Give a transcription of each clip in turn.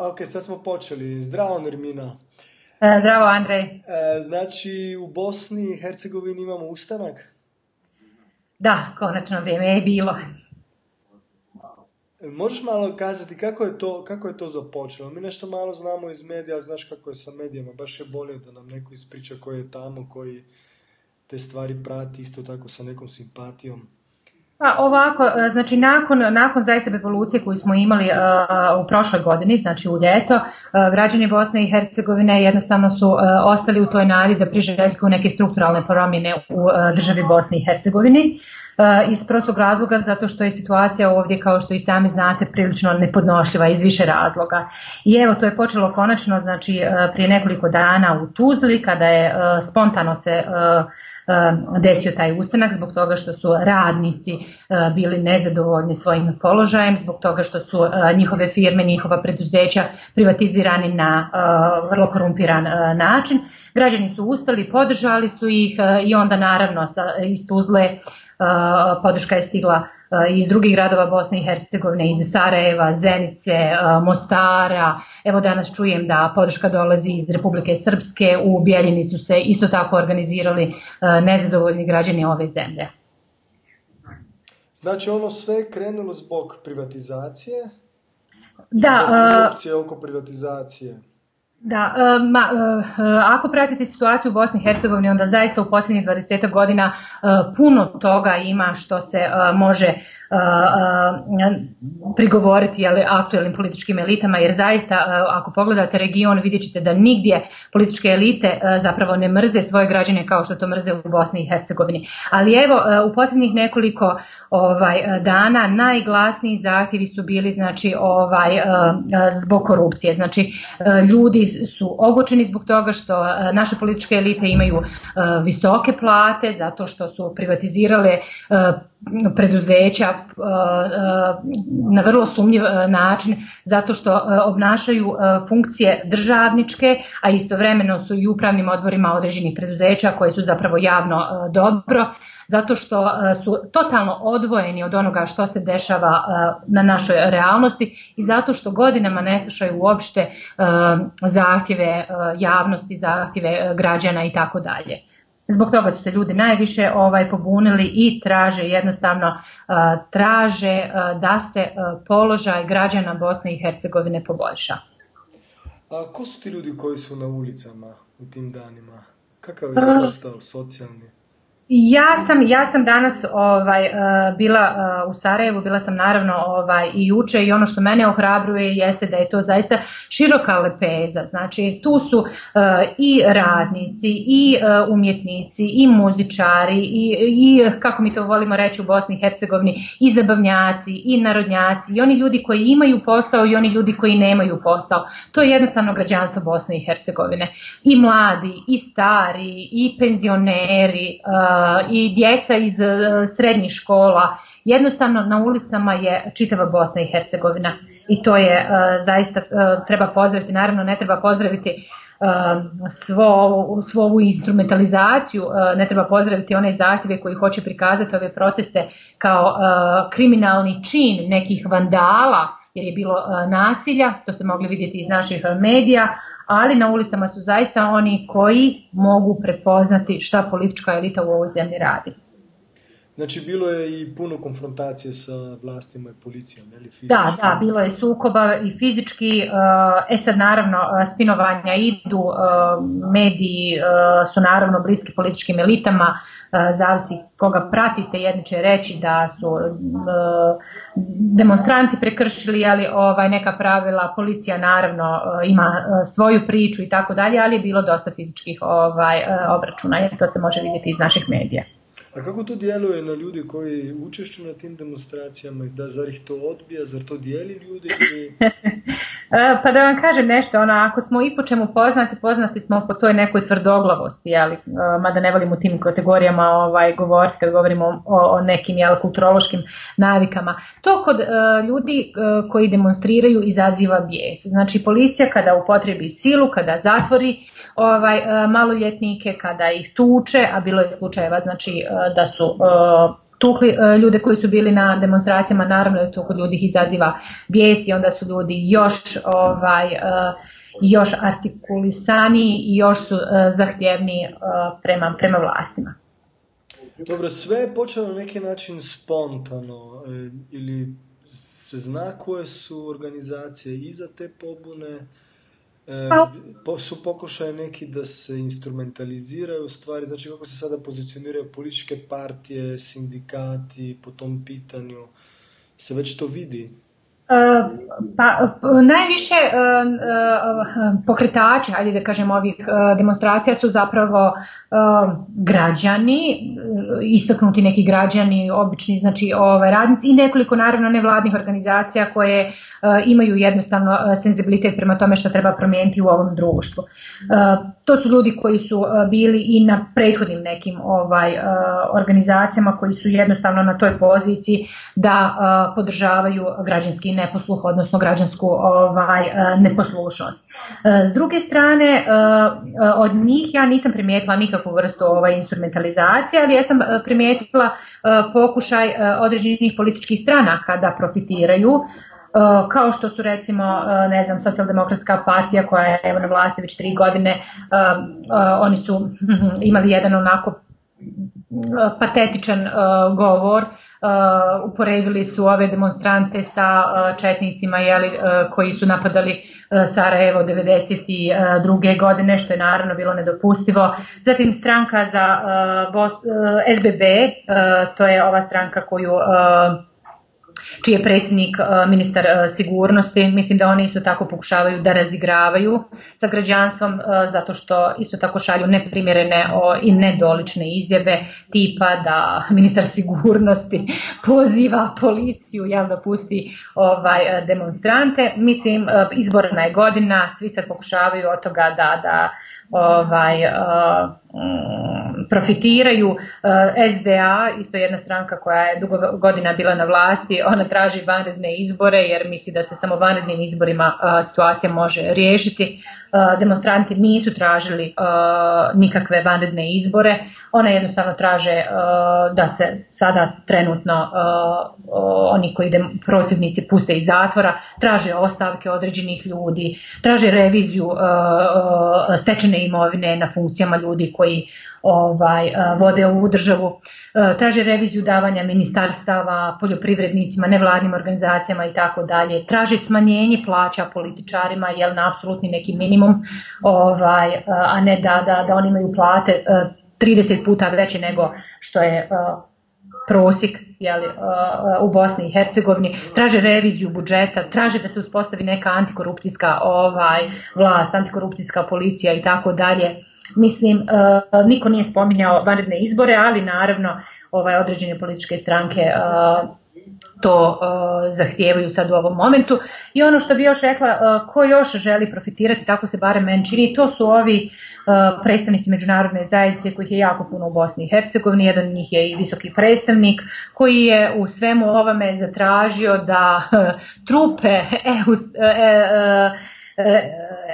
Ok, sad smo počeli. Zdravo, Nermina. E, zdravo, Andrej. E, znači, u Bosni i Hercegovini imamo ustanak? Da, konačno vrijeme je bilo. E, možeš malo kazati kako je to, kako je to započelo? Mi nešto malo znamo iz medija, znaš kako je sa medijama. Baš je bolje da nam neko ispriča koji je tamo, koji te stvari prati isto tako sa nekom simpatijom. Pa ovako, e, znači nakon, nakon zaista evolucije koju smo imali uh, u prošloj godini, znači u ljeto, uh, građani Bosne i Hercegovine jednostavno su uh, ostali u toj nadi da priželjkuju neke strukturalne promjene u državi Bosne i Hercegovini iz prostog razloga zato što je situacija ovdje kao što i sami znate prilično nepodnošljiva iz više razloga. I evo to je počelo konačno znači prije nekoliko dana u Tuzli kada je spontano se desio taj ustanak zbog toga što su radnici bili nezadovoljni svojim položajem, zbog toga što su njihove firme, njihova preduzeća privatizirani na vrlo korumpiran način. Građani su ustali, podržali su ih i onda naravno iz Tuzle podrška je stigla iz drugih gradova Bosne i Hercegovine, iz Sarajeva, Zenice, Mostara. Evo danas čujem da podrška dolazi iz Republike Srpske. U Bijeljini su se isto tako organizirali nezadovoljni građani ove zemlje. Znači ono sve krenulo zbog privatizacije? Da. Zbog korupcije oko privatizacije? Da, ma, ako pratite situaciju u Bosni i Hercegovini, onda zaista u posljednjih 20 godina puno toga ima što se može prigovoriti ali, aktuelnim političkim elitama, jer zaista ako pogledate region vidjet ćete da nigdje političke elite zapravo ne mrze svoje građane kao što to mrze u Bosni i Hercegovini. Ali evo, u posljednjih nekoliko ovaj dana najglasniji zahtjevi su bili znači ovaj zbog korupcije. Znači ljudi su ogorčeni zbog toga što naše političke elite imaju visoke plate zato što su privatizirale preduzeća na vrlo sumnjiv način zato što obnašaju funkcije državničke, a istovremeno su i upravnim odborima određenih preduzeća koje su zapravo javno dobro zato što su totalno odvojeni od onoga što se dešava na našoj realnosti i zato što godinama ne slušaju uopšte zahtjeve javnosti, zahtjeve građana i tako dalje. Zbog toga su se ljudi najviše ovaj pobunili i traže jednostavno traže da se položaj građana Bosne i Hercegovine poboljša. A ko su ti ljudi koji su na ulicama u tim danima? Kakav je sustav socijalni? Ja sam, ja sam danas ovaj, bila u Sarajevu, bila sam naravno ovaj, i juče i ono što mene ohrabruje jeste da je to zaista široka lepeza. Znači tu su i radnici, i umjetnici, i muzičari, i, i kako mi to volimo reći u Bosni i Hercegovini, i zabavnjaci, i narodnjaci, i oni ljudi koji imaju posao i oni ljudi koji nemaju posao. To je jednostavno građanstvo Bosne i Hercegovine. I mladi, i stari, i penzioneri, i djeca iz srednjih škola. Jednostavno na ulicama je čitava Bosna i Hercegovina i to je zaista treba pozdraviti. Naravno ne treba pozdraviti svo, svo ovu instrumentalizaciju, ne treba pozdraviti one zahtjeve koji hoće prikazati ove proteste kao kriminalni čin nekih vandala jer je bilo nasilja, to ste mogli vidjeti iz naših medija, ali na ulicama su zaista oni koji mogu prepoznati šta politička elita u ovoj zemlji radi. Znači bilo je i puno konfrontacije sa vlastima i policijom, je li fizički? Da, da, bilo je sukoba i fizički, e sad naravno spinovanja idu, mediji su naravno bliski političkim elitama, zavisi koga pratite, jedni će reći da su demonstranti prekršili ali ovaj neka pravila, policija naravno ima svoju priču i tako dalje, ali je bilo dosta fizičkih ovaj obračuna, jer to se može vidjeti iz naših medija. A kako to djeluje na ljudi koji učešću na tim demonstracijama? Da, zar ih to odbija? Zar to dijeli ljudi? Ili... pa da vam kažem nešto, ono, ako smo i po čemu poznati, poznati smo po toj nekoj tvrdoglavosti, jeli, mada ne volim u tim kategorijama ovaj, govoriti kad govorimo o, o nekim jel, kulturološkim navikama. To kod uh, ljudi uh, koji demonstriraju izaziva bijes. Znači policija kada upotrebi silu, kada zatvori ovaj maloljetnike kada ih tuče, a bilo je slučajeva znači da su tukli ljude koji su bili na demonstracijama, naravno da to kod ljudi izaziva bijes i onda su ljudi još ovaj, još artikulisani i još su zahtjevni prema, prema vlastima. Dobro, sve je počelo na neki način spontano e, ili se zna koje su organizacije iza te pobune, e, pa- su pokušaje neki da se instrumentaliziraju stvari, znači kako se sada pozicioniraju političke partije, sindikati po tom pitanju, se već to vidi? Pa, najviše e, e, pokretača, ajde da kažem, ovih e, demonstracija su zapravo građani, istaknuti neki građani, obični, znači ove, radnici i nekoliko naravno nevladnih organizacija koje E, imaju jednostavno e, senzibilitet prema tome što treba promijeniti u ovom društvu. E, to su ljudi koji su bili i na prethodnim nekim ovaj organizacijama koji su jednostavno na toj poziciji da podržavaju građanski neposluh, odnosno građansku ovaj neposlušnost. S druge strane, od njih ja nisam primijetila nikakvu vrstu ovaj instrumentalizacije, ali ja sam primijetila pokušaj određenih političkih stranaka da profitiraju kao što su recimo, uh, ne znam, socijaldemokratska partija koja je evo na vlasti već tri godine, uh, oni su imali jedan onako patetičan govor, uporedili su ove demonstrante sa četnicima jeli, koji su napadali Sarajevo 92. godine, što je naravno bilo nedopustivo. Zatim stranka za SBB, to je ova stranka koju čiji je predsjednik e, ministar e, sigurnosti. Mislim da oni isto tako pokušavaju da razigravaju sa građanstvom e, zato što isto tako šalju neprimjerene i nedolične izjave tipa da ministar sigurnosti poziva policiju jel, da pusti ovaj, demonstrante. Mislim, izborna je godina, svi sad pokušavaju od toga da, da ovaj, profitiraju. SDA, isto jedna stranka koja je dugo godina bila na vlasti, ona traži vanredne izbore jer misli da se samo vanrednim izborima situacija može riješiti. Demonstranti nisu tražili nikakve vanredne izbore, one jednostavno traže da se sada trenutno oni koji prosvjednici puste iz zatvora, traže ostavke određenih ljudi, traže reviziju stečene imovine na funkcijama ljudi koji ovaj, vode ovu državu, traže reviziju davanja ministarstava, poljoprivrednicima, nevladnim organizacijama i tako dalje, traže smanjenje plaća političarima, jel na apsolutni neki minimum, ovaj, a ne da, da, da oni imaju plate 30 puta veće nego što je prosjek jeli, u Bosni i Hercegovini, traže reviziju budžeta, traže da se uspostavi neka antikorupcijska ovaj, vlast, antikorupcijska policija i tako dalje. Mislim, niko nije spominjao vanredne izbore, ali naravno ovaj, određene političke stranke to zahtijevaju sad u ovom momentu. I ono što bi još rekla, ko još želi profitirati, tako se barem meni čini, to su ovi predstavnici međunarodne zajednice kojih je jako puno u Bosni i Hercegovini, jedan od njih je i visoki predstavnik koji je u svemu ovome zatražio da trupe EU,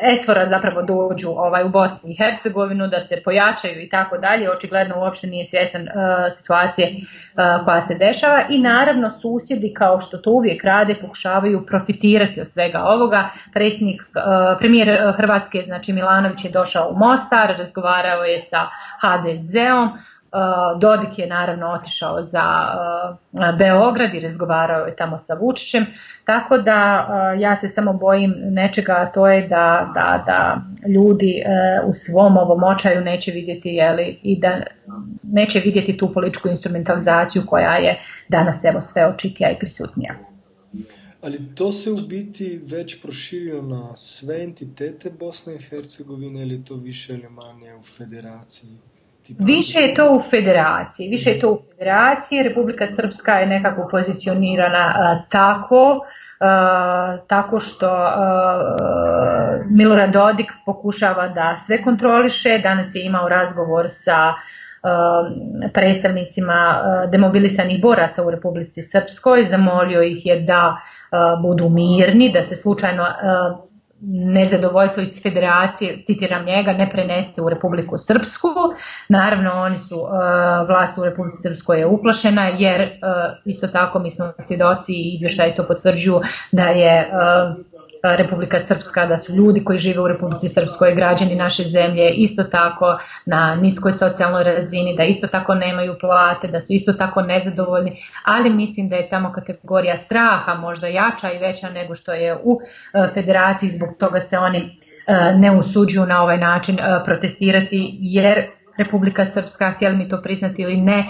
Esfora zapravo dođu ovaj, u Bosnu i Hercegovinu, da se pojačaju i tako dalje, očigledno uopšte nije svjestan uh, situacije uh, koja se dešava i naravno susjedi kao što to uvijek rade pokušavaju profitirati od svega ovoga. Predsjednik, uh, premijer Hrvatske, znači Milanović je došao u Mostar, razgovarao je sa HDZ-om, Dodik je naravno otišao za Beograd i razgovarao je tamo sa Vučićem. Tako da ja se samo bojim nečega, a to je da, da, da ljudi u svom ovom očaju neće vidjeti jeli, i da neće vidjeti tu političku instrumentalizaciju koja je danas evo sve očitija i prisutnija. Ali to se u biti već proširio na sve entitete Bosne i Hercegovine ili to više ili manje u federaciji? Više je to u federaciji, više je to u federaciji, Republika Srpska je nekako pozicionirana a, tako, a, tako što a, Milorad Dodik pokušava da sve kontroliše, danas je imao razgovor sa predstavnicima demobilisanih boraca u Republici Srpskoj, zamolio ih je da budu mirni, da se slučajno nezadovoljstvo iz federacije, citiram njega, ne prenese u Republiku Srpsku. Naravno, oni su, vlast u Republici Srpskoj je uplašena, jer isto tako mi smo svjedoci i izvještaj to potvrđuju da je Republika Srpska, da su ljudi koji žive u Republici Srpskoj građani naše zemlje isto tako na niskoj socijalnoj razini, da isto tako nemaju plate, da su isto tako nezadovoljni, ali mislim da je tamo kategorija straha možda jača i veća nego što je u e, federaciji, zbog toga se oni e, ne usuđuju na ovaj način e, protestirati, jer Republika Srpska, htjeli mi to priznati ili ne,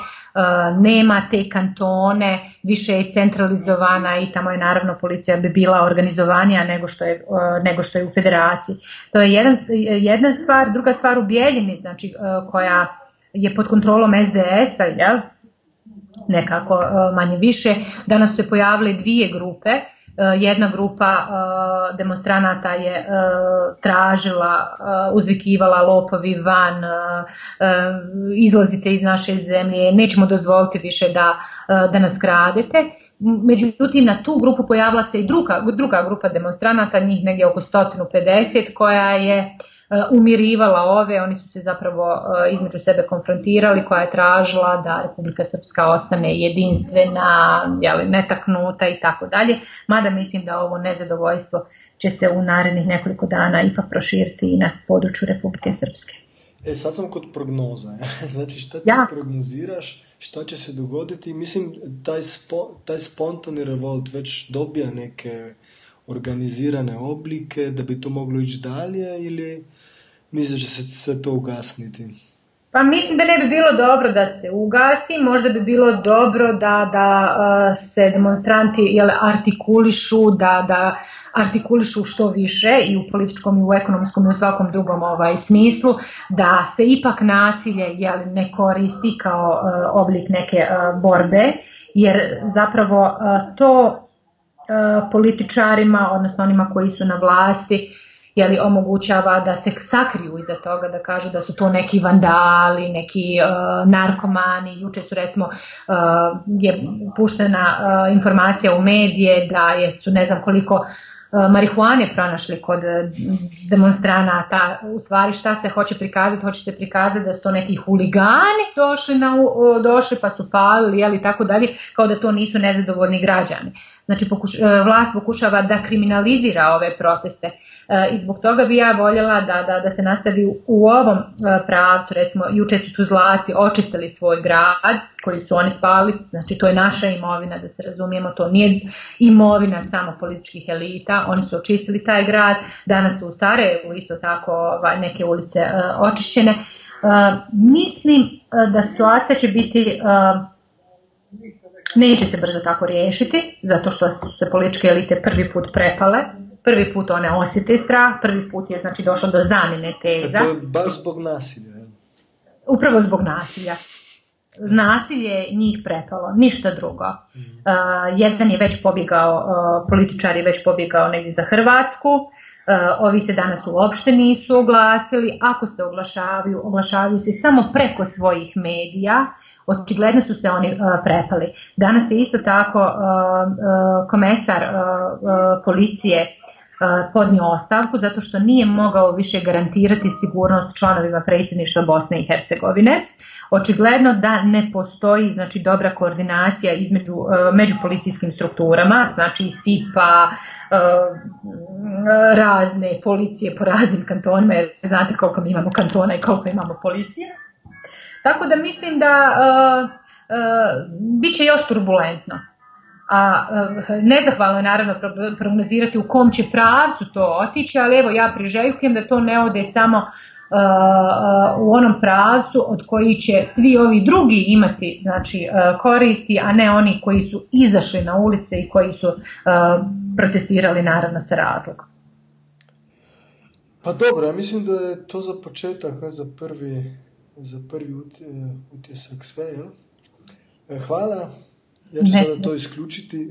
nema te kantone, više je centralizovana i tamo je naravno policija bi bila organizovanija nego što je, nego što je u federaciji. To je jedan, jedna stvar, druga stvar u Bijeljini, znači koja je pod kontrolom SDS-a, jel? nekako manje više. Danas su se pojavile dvije grupe, jedna grupa eh, demonstranata je eh, tražila, uzvikivala lopovi van, izlazite iz naše zemlje, nećemo dozvoliti više da, da nas kradete. Međutim, na tu grupu pojavila se i druga, druga grupa demonstranata, njih negdje oko 150, koja je E, umirivala ove, oni su se zapravo e, između sebe konfrontirali koja je tražila da Republika Srpska ostane jedinstvena, jeli, netaknuta i tako dalje, mada mislim da ovo nezadovoljstvo će se u narednih nekoliko dana ipak proširiti i na području Republike Srpske. E, sad sam kod prognoza. Znači, šta ti ja. prognoziraš, šta će se dogoditi? Mislim, taj, spo, taj spontani revolt već dobija neke organizirane oblike, da bi to moglo ići dalje ili misliš da će se to ugasniti? Pa mislim da ne bi bilo dobro da se ugasi, možda bi bilo dobro da, da uh, se demonstranti jel, artikulišu, da, da artikulišu što više i u političkom i u ekonomskom i u svakom drugom ovaj smislu, da se ipak nasilje jel, ne koristi kao uh, oblik neke uh, borbe, jer zapravo uh, to političarima, odnosno onima koji su na vlasti, jeli omogućava da se sakriju iza toga, da kažu da su to neki vandali, neki uh, narkomani. Juče su recimo uh, je puštena uh, informacija u medije da je su ne znam koliko uh, marihuane pronašli kod demonstranata. U stvari šta se hoće prikazati? Hoće se prikazati da su to neki huligani došli, na, došli pa su palili, jeli tako dalje, kao da to nisu nezadovoljni građani. Znači pokuš, e, vlast pokušava da kriminalizira ove proteste. E, i zbog toga bi ja voljela da, da, da se nastavi u ovom e, pravcu, recimo juče su Tuzlaci očistili svoj grad koji su oni spali, znači to je naša imovina, da se razumijemo, to nije imovina samo političkih elita, oni su očistili taj grad, danas su u Sarajevu isto tako ovaj, neke ulice očišćene. Mislim da situacija će biti Neće se brzo tako riješiti, zato što se političke elite prvi put prepale, prvi put one osjete strah, prvi put je znači došlo do zamjene teza. To je baš zbog nasilja. Upravo zbog nasilja. Nasilje njih prepalo, ništa drugo. Mm. Uh, jedan je već pobjegao, uh, političar je već pobjegao negdje za Hrvatsku, uh, ovi se danas uopšte nisu oglasili, ako se oglašavaju, oglašavaju se samo preko svojih medija, očigledno su se oni uh, prepali. Danas je isto tako uh, uh, komesar policije podnio ostavku zato što nije mogao više garantirati sigurnost članovima predsjedništva Bosne i Hercegovine. Očigledno da ne postoji znači dobra koordinacija između među policijskim strukturama, znači SIPA, razne policije po raznim kantonima, jer znate koliko mi imamo kantona i koliko imamo policije. Tako da mislim da uh, uh, bit će još turbulentno. A uh, nezahvalno je naravno prognozirati u kom će pravcu to otići, ali evo ja priželjkujem da to ne ode samo uh, u onom pravcu od koji će svi ovi drugi imati znači, uh, koristi, a ne oni koji su izašli na ulice i koji su uh, protestirali naravno sa razlogom. Pa dobro, ja mislim da je to za početak, za prvi za prvi utjesak sve, jel? Hvala. Ja ću sada to isključiti.